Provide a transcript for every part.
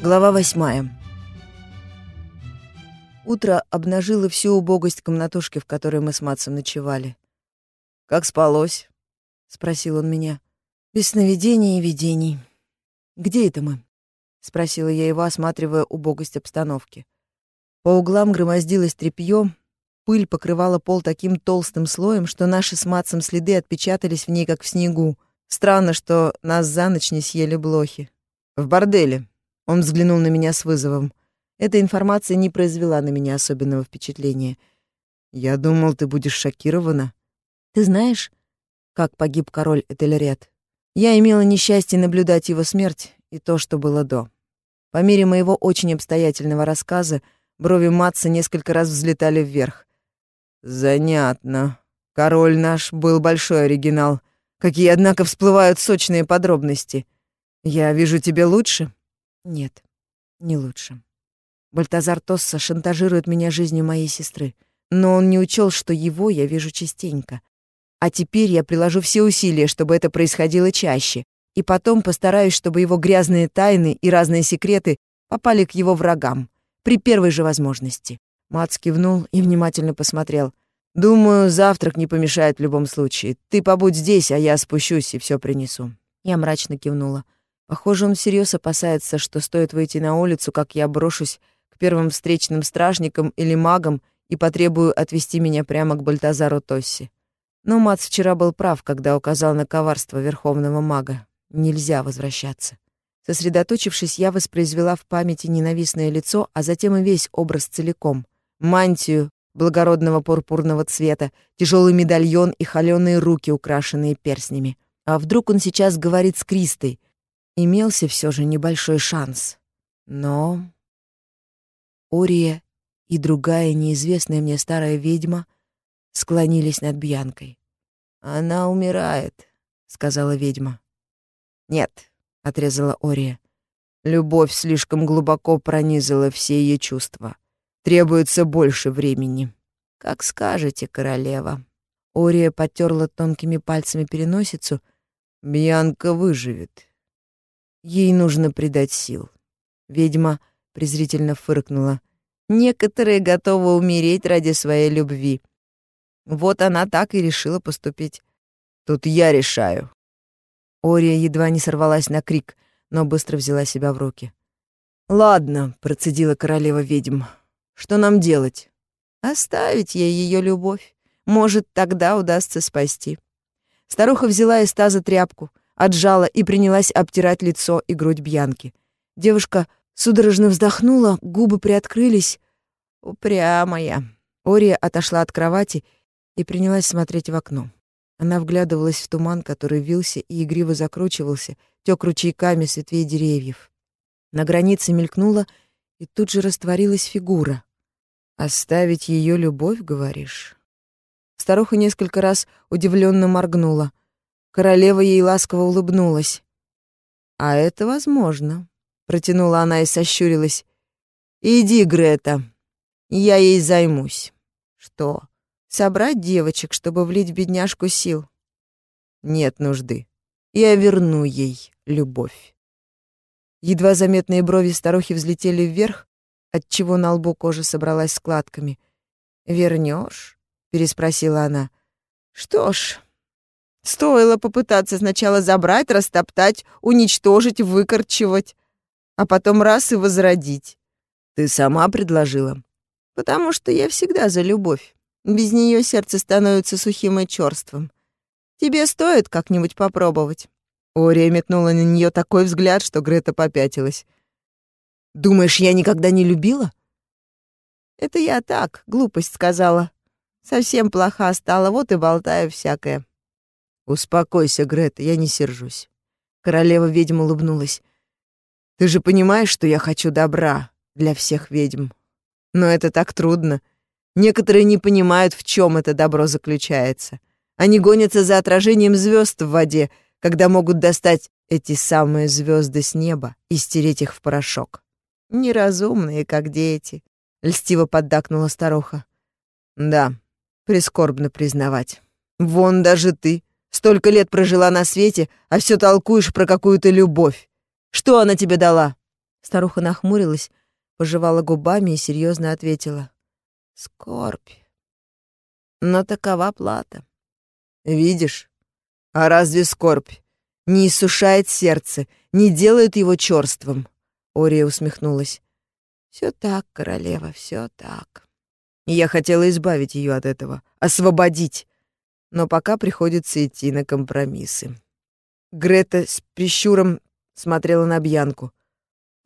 Глава восьмая. Утро обнажило всю убогость комнатушки, в которой мы с Матсом ночевали. «Как спалось?» — спросил он меня. «Без сновидений и видений. Где это мы?» — спросила я его, осматривая убогость обстановки. По углам громоздилось тряпье, пыль покрывала пол таким толстым слоем, что наши с Матсом следы отпечатались в ней, как в снегу. Странно, что нас за ночь не съели блохи. «В борделе», он взглянул на меня с вызовом. Эта информация не произвела на меня особенного впечатления. «Я думал, ты будешь шокирована». «Ты знаешь, как погиб король Этельред? Я имела несчастье наблюдать его смерть и то, что было до. По мере моего очень обстоятельного рассказа брови Матца несколько раз взлетали вверх. «Занятно. Король наш был большой оригинал. Какие, однако, всплывают сочные подробности. Я вижу тебе лучше?» Нет, не лучше. Бальтазар Тосса шантажирует меня жизнью моей сестры, но он не учел, что его я вижу частенько. А теперь я приложу все усилия, чтобы это происходило чаще, и потом постараюсь, чтобы его грязные тайны и разные секреты попали к его врагам при первой же возможности. Мац кивнул и внимательно посмотрел. «Думаю, завтрак не помешает в любом случае. Ты побудь здесь, а я спущусь и все принесу». Я мрачно кивнула. Похоже, он всерьез опасается, что стоит выйти на улицу, как я брошусь к первым встречным стражникам или магам и потребую отвести меня прямо к Бальтазару Тосси. Но Мац вчера был прав, когда указал на коварство верховного мага. Нельзя возвращаться. Сосредоточившись, я воспроизвела в памяти ненавистное лицо, а затем и весь образ целиком. Мантию благородного пурпурного цвета, тяжелый медальон и холеные руки, украшенные перстнями. А вдруг он сейчас говорит с Кристой — имелся все же небольшой шанс. Но Ория и другая неизвестная мне старая ведьма склонились над Бьянкой. «Она умирает», — сказала ведьма. «Нет», — отрезала Ория. «Любовь слишком глубоко пронизала все ее чувства. Требуется больше времени». «Как скажете, королева». Ория потерла тонкими пальцами переносицу. «Бьянка выживет. Ей нужно придать сил. Ведьма презрительно фыркнула. Некоторые готовы умереть ради своей любви. Вот она так и решила поступить. Тут я решаю. Ория едва не сорвалась на крик, но быстро взяла себя в руки. «Ладно», — процедила королева ведьм. «Что нам делать?» «Оставить ей ее любовь. Может, тогда удастся спасти». Старуха взяла из таза тряпку, отжала и принялась обтирать лицо и грудь Бьянки. Девушка судорожно вздохнула, губы приоткрылись. «Упрямая». Ория отошла от кровати и принялась смотреть в окно. Она вглядывалась в туман, который вился и игриво закручивался, тёк ручейками с ветвей деревьев. На границе мелькнула и тут же растворилась фигура. «Оставить ее любовь, говоришь?» Старуха несколько раз удивленно моргнула. Королева ей ласково улыбнулась. «А это возможно», — протянула она и сощурилась. «Иди, Грета, я ей займусь». «Что, собрать девочек, чтобы влить бедняжку сил?» «Нет нужды. Я верну ей любовь». Едва заметные брови старухи взлетели вверх, отчего на лбу кожа собралась складками. «Вернешь?» — переспросила она. «Что ж, Стоило попытаться сначала забрать, растоптать, уничтожить, выкорчевать, а потом раз и возродить. Ты сама предложила. Потому что я всегда за любовь. Без нее сердце становится сухим и черствым. Тебе стоит как-нибудь попробовать. Ория метнула на нее такой взгляд, что Грета попятилась. «Думаешь, я никогда не любила?» «Это я так, глупость сказала. Совсем плоха стала, вот и болтаю всякое. «Успокойся, Грета, я не сержусь». Королева-ведьма улыбнулась. «Ты же понимаешь, что я хочу добра для всех ведьм. Но это так трудно. Некоторые не понимают, в чем это добро заключается. Они гонятся за отражением звезд в воде, когда могут достать эти самые звезды с неба и стереть их в порошок. Неразумные, как дети», — льстиво поддакнула старуха. «Да, прискорбно признавать. Вон даже ты, Столько лет прожила на свете, а все толкуешь про какую-то любовь. Что она тебе дала? Старуха нахмурилась, пожевала губами и серьезно ответила. «Скорбь. Но такова плата. Видишь? А разве скорбь не иссушает сердце, не делает его черством?» Ория усмехнулась. «Все так, королева, все так. Я хотела избавить ее от этого, освободить, но пока приходится идти на компромиссы». Грета с прищуром смотрела на Бьянку.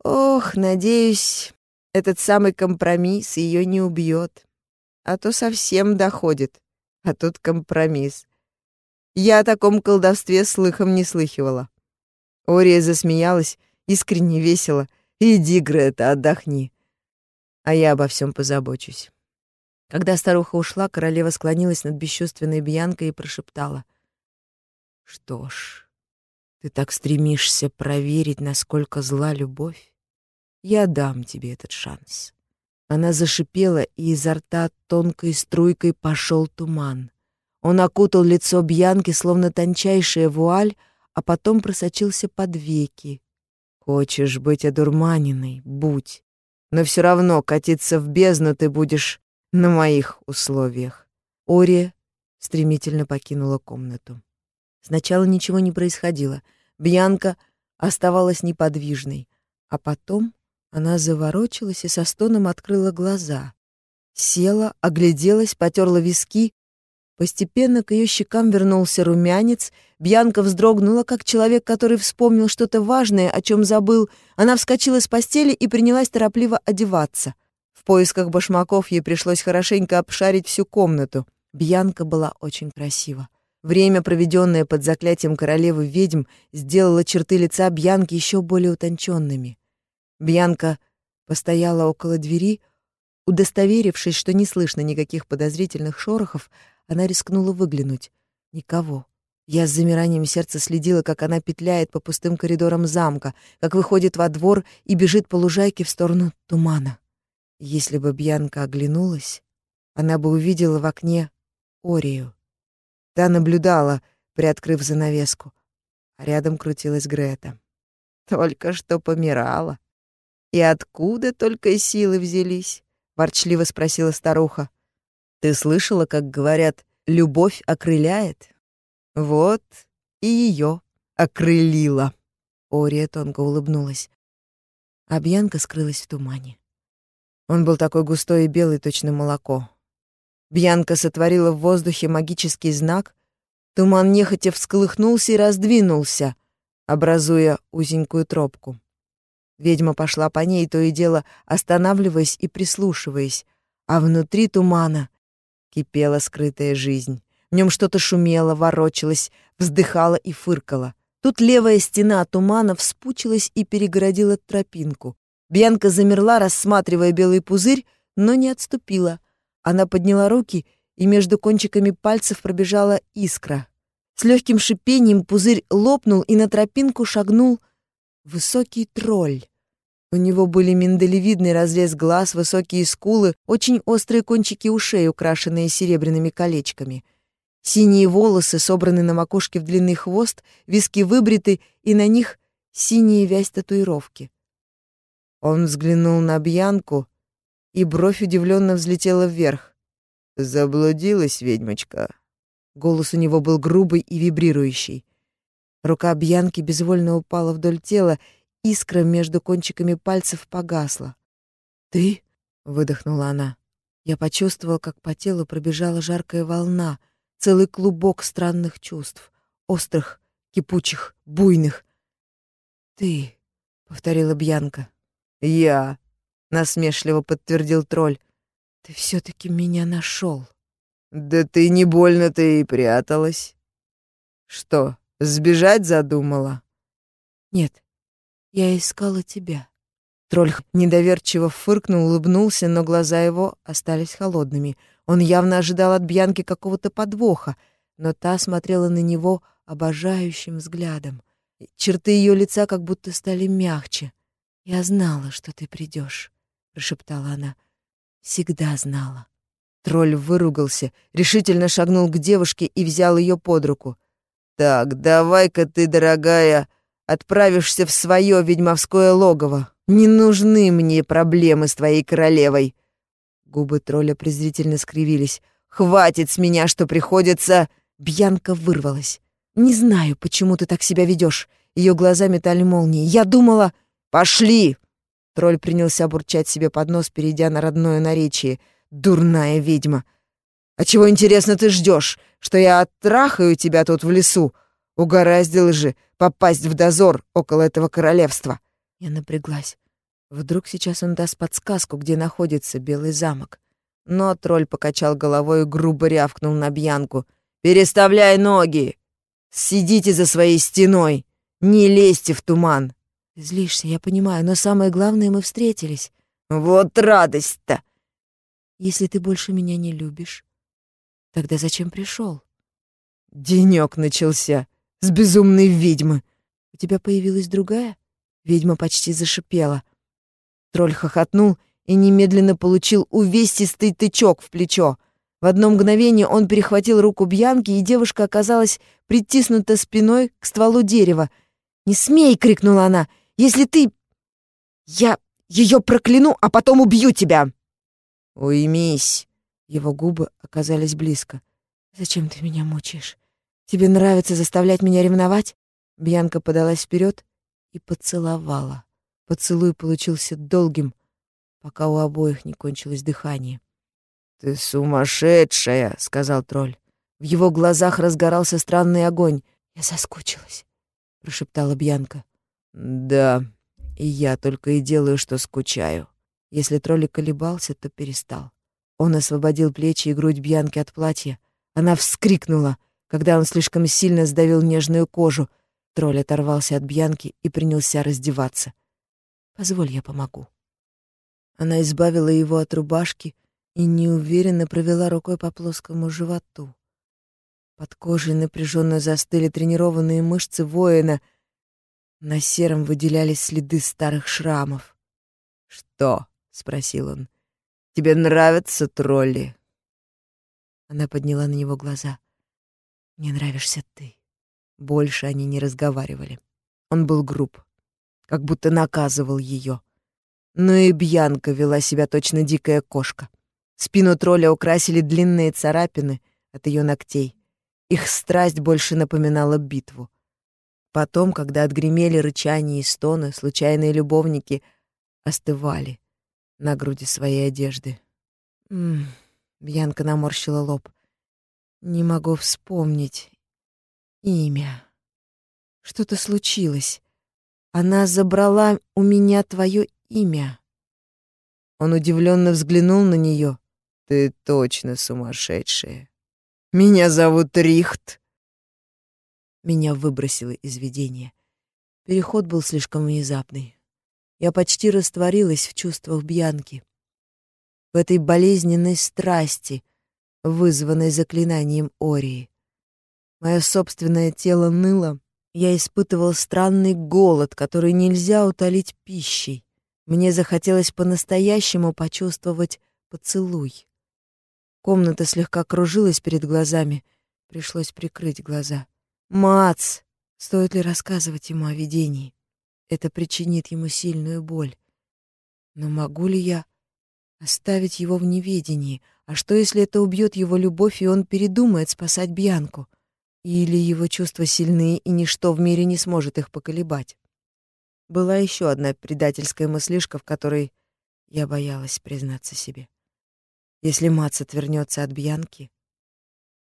«Ох, надеюсь, этот самый компромисс ее не убьет. А то совсем доходит. А тут компромисс. Я о таком колдовстве слыхом не слыхивала». Ория засмеялась, искренне весело. «Иди, Грета, отдохни. А я обо всем позабочусь». Когда старуха ушла, королева склонилась над бесчувственной Бьянкой и прошептала. «Что ж, ты так стремишься проверить, насколько зла любовь? Я дам тебе этот шанс». Она зашипела, и изо рта тонкой струйкой пошел туман. Он окутал лицо Бьянки, словно тончайшая вуаль, а потом просочился под веки. Хочешь быть одурманенной — будь. Но все равно катиться в бездну ты будешь на моих условиях. Ория стремительно покинула комнату. Сначала ничего не происходило. Бьянка оставалась неподвижной, а потом она заворочилась и со стоном открыла глаза. Села, огляделась, потерла виски. Постепенно к ее щекам вернулся румянец. Бьянка вздрогнула, как человек, который вспомнил что-то важное, о чем забыл. Она вскочила с постели и принялась торопливо одеваться. В поисках башмаков ей пришлось хорошенько обшарить всю комнату. Бьянка была очень красива. Время, проведенное под заклятием королевы ведьм, сделало черты лица Бьянки еще более утонченными. Бьянка постояла около двери, удостоверившись, что не слышно никаких подозрительных шорохов, она рискнула выглянуть. Никого. Я с замиранием сердца следила, как она петляет по пустым коридорам замка, как выходит во двор и бежит по лужайке в сторону тумана. Если бы Бьянка оглянулась, она бы увидела в окне Орию. Та наблюдала, приоткрыв занавеску, а рядом крутилась Грета. Только что помирала. И откуда только силы взялись? ворчливо спросила старуха. Ты слышала, как говорят, любовь окрыляет? Вот и ее окрылила. Ория тонко улыбнулась. А Бьянка скрылась в тумане. Он был такой густой и белый, точно молоко. Бьянка сотворила в воздухе магический знак, туман нехотя всколыхнулся и раздвинулся, образуя узенькую тропку. Ведьма пошла по ней, то и дело останавливаясь и прислушиваясь, а внутри тумана кипела скрытая жизнь. В нем что-то шумело, ворочалось, вздыхало и фыркало. Тут левая стена тумана вспучилась и перегородила тропинку. Бьянка замерла, рассматривая белый пузырь, но не отступила. Она подняла руки, и между кончиками пальцев пробежала искра. С легким шипением пузырь лопнул, и на тропинку шагнул высокий тролль. У него были миндалевидный разрез глаз, высокие скулы, очень острые кончики ушей, украшенные серебряными колечками. Синие волосы собраны на макушке в длинный хвост, виски выбриты, и на них синие вязь татуировки. Он взглянул на Бьянку, и бровь удивленно взлетела вверх. «Заблудилась ведьмочка». Голос у него был грубый и вибрирующий. Рука Бьянки безвольно упала вдоль тела, искра между кончиками пальцев погасла. «Ты?» — выдохнула она. Я почувствовал, как по телу пробежала жаркая волна, целый клубок странных чувств, острых, кипучих, буйных. «Ты», — повторила Бьянка. «Я», — насмешливо подтвердил тролль. «Ты все-таки меня нашел». «Да ты не больно-то и пряталась». «Что, сбежать задумала?» «Нет, я искала тебя». Тролль недоверчиво фыркнул, улыбнулся, но глаза его остались холодными. Он явно ожидал от Бьянки какого-то подвоха, но та смотрела на него обожающим взглядом. Черты ее лица как будто стали мягче. «Я знала, что ты придешь», — прошептала она. «Всегда знала». Тролль выругался, решительно шагнул к девушке и взял ее под руку. «Так, давай-ка ты, дорогая, отправишься в свое ведьмовское логово. Не нужны мне проблемы с твоей королевой. Губы тролля презрительно скривились. Хватит с меня, что приходится... Бьянка вырвалась. Не знаю, почему ты так себя ведешь. Ее глаза метали молнии. Я думала... Пошли! Тролль принялся бурчать себе под нос, перейдя на родное наречие. Дурная ведьма. А чего, интересно, ты ждешь? Что я оттрахаю тебя тут в лесу? Угораздило же попасть в дозор около этого королевства. Я напряглась. Вдруг сейчас он даст подсказку, где находится Белый замок. Но тролль покачал головой и грубо рявкнул на Бьянку. «Переставляй ноги! Сидите за своей стеной! Не лезьте в туман!» «Злишься, я понимаю, но самое главное, мы встретились». «Вот радость-то!» «Если ты больше меня не любишь, тогда зачем пришел?» Денек начался с безумной ведьмы. У тебя появилась другая? Ведьма почти зашипела. Тролль хохотнул и немедленно получил увесистый тычок в плечо. В одно мгновение он перехватил руку Бьянки, и девушка оказалась притиснута спиной к стволу дерева. «Не смей!» — крикнула она. «Если ты... Я ее прокляну, а потом убью тебя!» «Уймись!» Его губы оказались близко. «Зачем ты меня мучаешь? Тебе нравится заставлять меня ревновать?» Бьянка подалась вперед и поцеловала. Поцелуй получился долгим, пока у обоих не кончилось дыхание. «Ты сумасшедшая!» — сказал тролль. В его глазах разгорался странный огонь. «Я соскучилась», — прошептала Бьянка. «Да, и я только и делаю, что скучаю». Если тролль колебался, то перестал. Он освободил плечи и грудь Бьянки от платья. Она вскрикнула, когда он слишком сильно сдавил нежную кожу — Тролль оторвался от Бьянки и принялся раздеваться. «Позволь, я помогу». Она избавила его от рубашки и неуверенно провела рукой по плоскому животу. Под кожей напряженно застыли тренированные мышцы воина. На сером выделялись следы старых шрамов. «Что?» — спросил он. «Тебе нравятся тролли?» Она подняла на него глаза. «Мне нравишься ты». Больше они не разговаривали. Он был груб, как будто наказывал ее. Но и Бьянка вела себя точно дикая кошка. Спину тролля украсили длинные царапины от ее ногтей. Их страсть больше напоминала битву. Потом, когда отгремели рычания и стоны, случайные любовники остывали на груди своей одежды. М -м, Бьянка наморщила лоб. «Не могу вспомнить имя. Что-то случилось. Она забрала у меня твое имя. Он удивленно взглянул на нее. Ты точно сумасшедшая. Меня зовут Рихт. Меня выбросило из видения. Переход был слишком внезапный. Я почти растворилась в чувствах Бьянки. В этой болезненной страсти, вызванной заклинанием Ории. Мое собственное тело ныло. Я испытывал странный голод, который нельзя утолить пищей. Мне захотелось по-настоящему почувствовать поцелуй. Комната слегка кружилась перед глазами. Пришлось прикрыть глаза. «Мац!» Стоит ли рассказывать ему о видении? Это причинит ему сильную боль. Но могу ли я оставить его в неведении? А что, если это убьет его любовь, и он передумает спасать Бьянку? Или его чувства сильны, и ничто в мире не сможет их поколебать. Была еще одна предательская мыслишка, в которой я боялась признаться себе. Если Мац отвернется от Бьянки,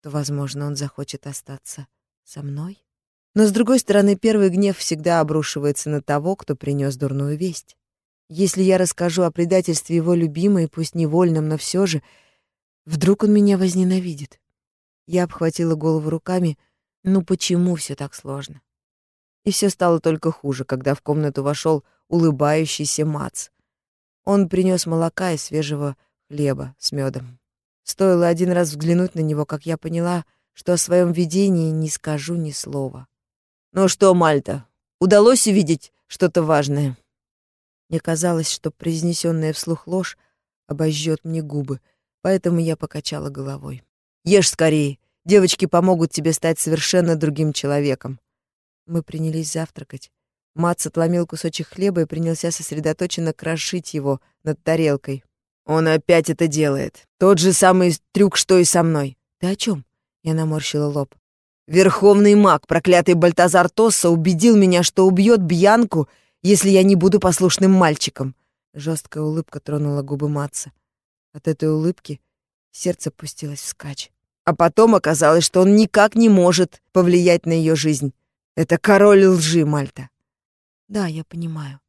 то, возможно, он захочет остаться со мной. Но, с другой стороны, первый гнев всегда обрушивается на того, кто принес дурную весть. Если я расскажу о предательстве его любимой, пусть невольном, но все же, вдруг он меня возненавидит. Я обхватила голову руками. Ну почему все так сложно? И все стало только хуже, когда в комнату вошел улыбающийся Мац. Он принес молока и свежего хлеба с медом. Стоило один раз взглянуть на него, как я поняла, что о своем видении не скажу ни слова. «Ну что, Мальта, удалось увидеть что-то важное?» Мне казалось, что произнесенная вслух ложь обожжет мне губы, поэтому я покачала головой. Ешь скорее. Девочки помогут тебе стать совершенно другим человеком. Мы принялись завтракать. Мац отломил кусочек хлеба и принялся сосредоточенно крошить его над тарелкой. «Он опять это делает. Тот же самый трюк, что и со мной». «Ты о чем? Я наморщила лоб. «Верховный маг, проклятый Бальтазар Тосса, убедил меня, что убьет Бьянку, если я не буду послушным мальчиком». Жесткая улыбка тронула губы Матца. От этой улыбки сердце пустилось вскачь. А потом оказалось, что он никак не может повлиять на ее жизнь. Это король лжи, Мальта. Да, я понимаю.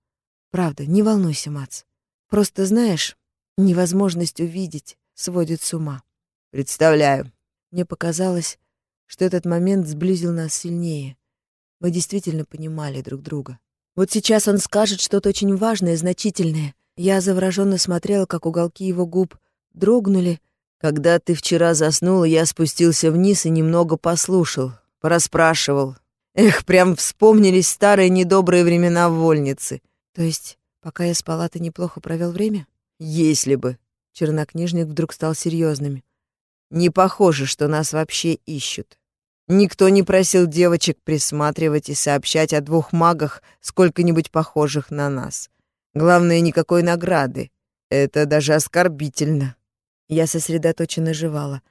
Правда, не волнуйся, Мац. Просто знаешь, невозможность увидеть сводит с ума. Представляю. Мне показалось, что этот момент сблизил нас сильнее. Мы действительно понимали друг друга. Вот сейчас он скажет что-то очень важное, значительное. Я завороженно смотрела, как уголки его губ дрогнули, когда ты вчера заснула, я спустился вниз и немного послушал, пораспрашивал. Эх, прям вспомнились старые недобрые времена в вольнице. То есть, пока я спала, ты неплохо провел время? Если бы. Чернокнижник вдруг стал серьезным. Не похоже, что нас вообще ищут. Никто не просил девочек присматривать и сообщать о двух магах, сколько-нибудь похожих на нас. Главное, никакой награды. Это даже оскорбительно. Я сосредоточенно жевала.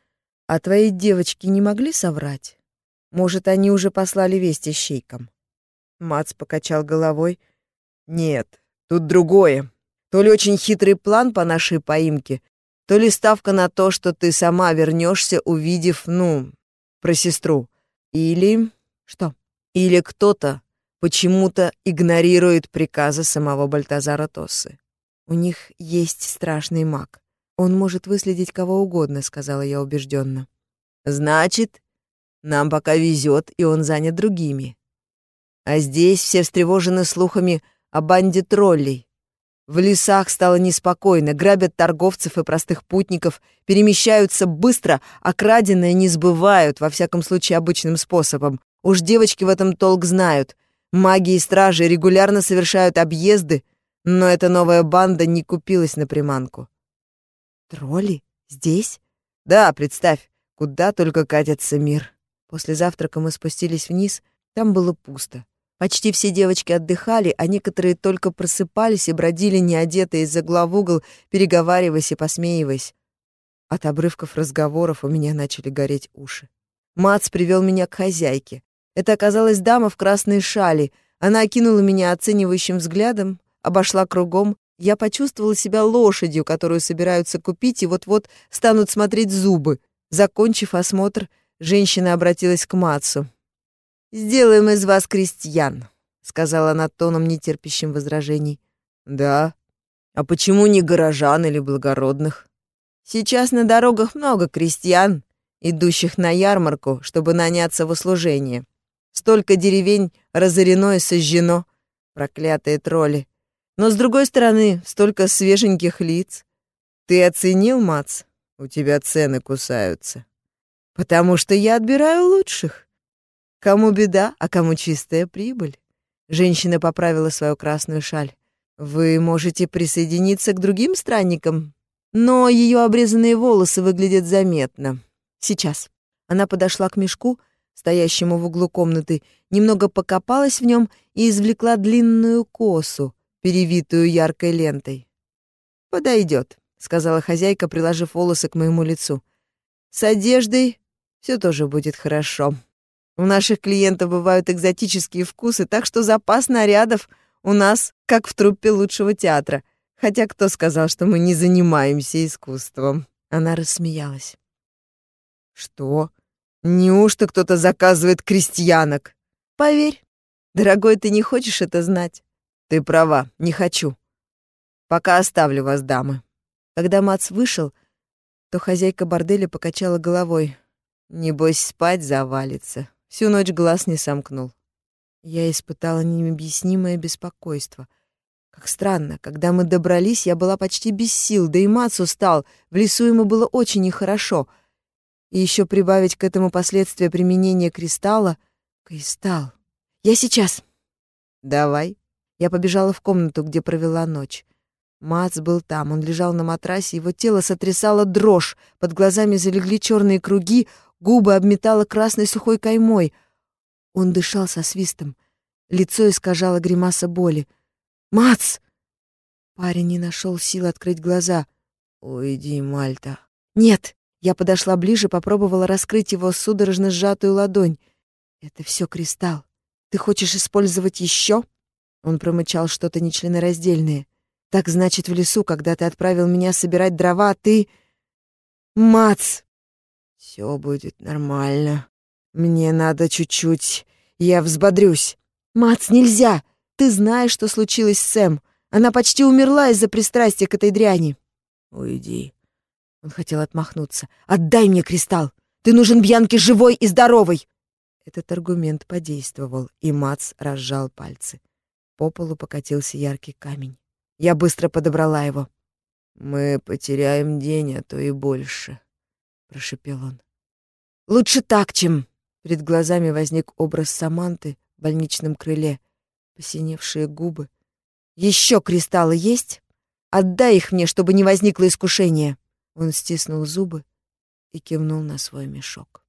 «А твои девочки не могли соврать? Может, они уже послали вести щейкам?» Мац покачал головой. «Нет, тут другое. То ли очень хитрый план по нашей поимке, то ли ставка на то, что ты сама вернешься, увидев, ну, про сестру. Или... что? Или кто-то почему-то игнорирует приказы самого Бальтазара Тоссы. У них есть страшный маг. «Он может выследить кого угодно», — сказала я убежденно. «Значит, нам пока везет, и он занят другими. А здесь все встревожены слухами о банде троллей. В лесах стало неспокойно, грабят торговцев и простых путников, перемещаются быстро, а краденое не сбывают, во всяком случае обычным способом. Уж девочки в этом толк знают. Маги и стражи регулярно совершают объезды, но эта новая банда не купилась на приманку. Тролли? Здесь? Да, представь, куда только катится мир. После завтрака мы спустились вниз, там было пусто. Почти все девочки отдыхали, а некоторые только просыпались и бродили неодетые из угла в угол, переговариваясь и посмеиваясь. От обрывков разговоров у меня начали гореть уши. Мац привел меня к хозяйке. Это оказалась дама в красной шали. Она окинула меня оценивающим взглядом, обошла кругом, я почувствовала себя лошадью, которую собираются купить, и вот-вот станут смотреть зубы. Закончив осмотр, женщина обратилась к Мацу. «Сделаем из вас крестьян», — сказала она тоном, нетерпящим возражений. «Да? А почему не горожан или благородных?» «Сейчас на дорогах много крестьян, идущих на ярмарку, чтобы наняться в услужение. Столько деревень разорено и сожжено. Проклятые тролли. Но, с другой стороны, столько свеженьких лиц. Ты оценил, Мац? У тебя цены кусаются. Потому что я отбираю лучших. Кому беда, а кому чистая прибыль. Женщина поправила свою красную шаль. Вы можете присоединиться к другим странникам, но ее обрезанные волосы выглядят заметно. Сейчас. Она подошла к мешку, стоящему в углу комнаты, немного покопалась в нем и извлекла длинную косу, перевитую яркой лентой. «Подойдет», — сказала хозяйка, приложив волосы к моему лицу. «С одеждой все тоже будет хорошо. У наших клиентов бывают экзотические вкусы, так что запас нарядов у нас как в труппе лучшего театра. Хотя кто сказал, что мы не занимаемся искусством?» Она рассмеялась. «Что? Неужто кто-то заказывает крестьянок?» «Поверь, дорогой, ты не хочешь это знать. Ты права, не хочу. Пока оставлю вас, дамы. Когда Мац вышел, то хозяйка борделя покачала головой. Небось, спать завалится. Всю ночь глаз не сомкнул. Я испытала необъяснимое беспокойство. Как странно, когда мы добрались, я была почти без сил, да и Мац устал. В лесу ему было очень нехорошо. И еще прибавить к этому последствия применения кристалла. Кристалл. Я сейчас. Давай. Я побежала в комнату, где провела ночь. Мац был там, он лежал на матрасе, его тело сотрясало дрожь, под глазами залегли черные круги, губы обметало красной сухой каймой. Он дышал со свистом. Лицо искажало гримаса боли. «Мац!» Парень не нашел сил открыть глаза. «Уйди, Мальта». «Нет!» Я подошла ближе, попробовала раскрыть его судорожно сжатую ладонь. «Это все кристалл. Ты хочешь использовать еще?» Он промычал что-то нечленораздельное. «Так значит, в лесу, когда ты отправил меня собирать дрова, ты...» «Мац!» «Все будет нормально. Мне надо чуть-чуть. Я взбодрюсь». «Мац, нельзя! Ты знаешь, что случилось с Сэм. Она почти умерла из-за пристрастия к этой дряни». «Уйди». Он хотел отмахнуться. «Отдай мне кристалл! Ты нужен Бьянке живой и здоровой!» Этот аргумент подействовал, и Мац разжал пальцы. По полу покатился яркий камень. Я быстро подобрала его. «Мы потеряем день, а то и больше», — прошепел он. «Лучше так, чем...» Перед глазами возник образ Саманты в больничном крыле, посиневшие губы. «Еще кристаллы есть? Отдай их мне, чтобы не возникло искушения!» Он стиснул зубы и кивнул на свой мешок.